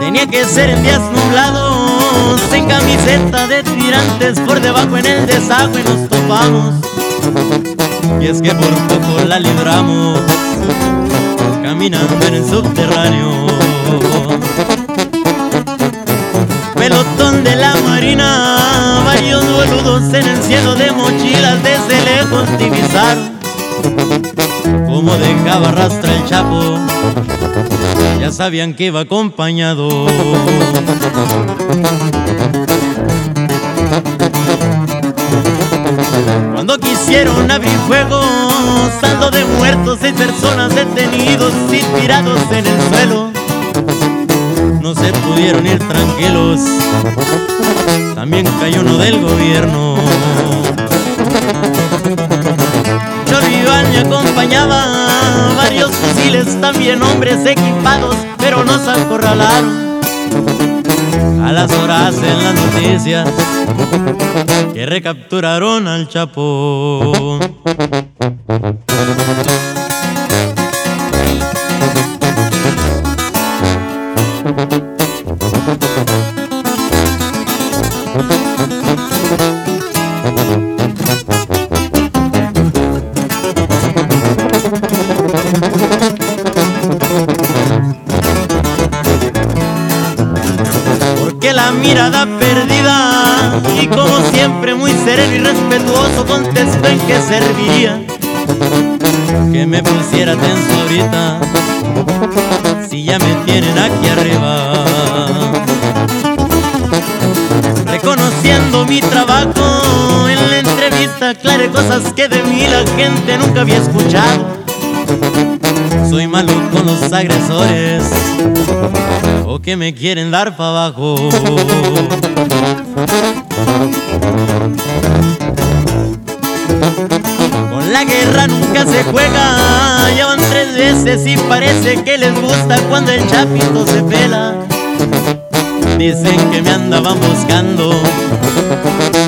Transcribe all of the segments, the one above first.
Tenía que ser en días nublados, en camiseta de tirantes, por debajo en el desagüe nos topamos. Y es que por poco la libramos, caminando en el subterráneo. Pelotón de la marina, varios boludos en el cielo de mochilas desde lejos divisaron como dejaba rastra el chapo, ya sabían que iba acompañado. Cuando quisieron abrir fuego, saldo de muertos, seis personas detenidos y tirados en el suelo. No se pudieron ir tranquilos, también cayó uno del gobierno. Chorrival me acompañaba, varios fusiles, también hombres equipados, pero nos acorralaron. A las horas en las noticias que recapturaron al Chapo. Mirada perdida y como siempre muy sereno y respetuoso contestó en qué serviría que me pusiera tenso ahorita si ya me tienen aquí arriba. Reconociendo mi trabajo en la entrevista, aclaré cosas que de mí la gente nunca había escuchado. Malo con los agresores o que me quieren dar para abajo. Con la guerra nunca se juega, ya van tres veces y parece que les gusta cuando el chapito se pela. Dicen que me andaban buscando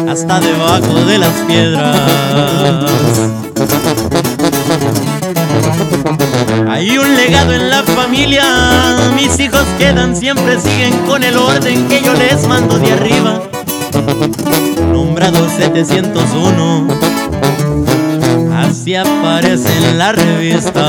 hasta debajo de las piedras. Familia, mis hijos quedan, siempre siguen con el orden que yo les mando de arriba. Nombrado 701, así aparece en la revista.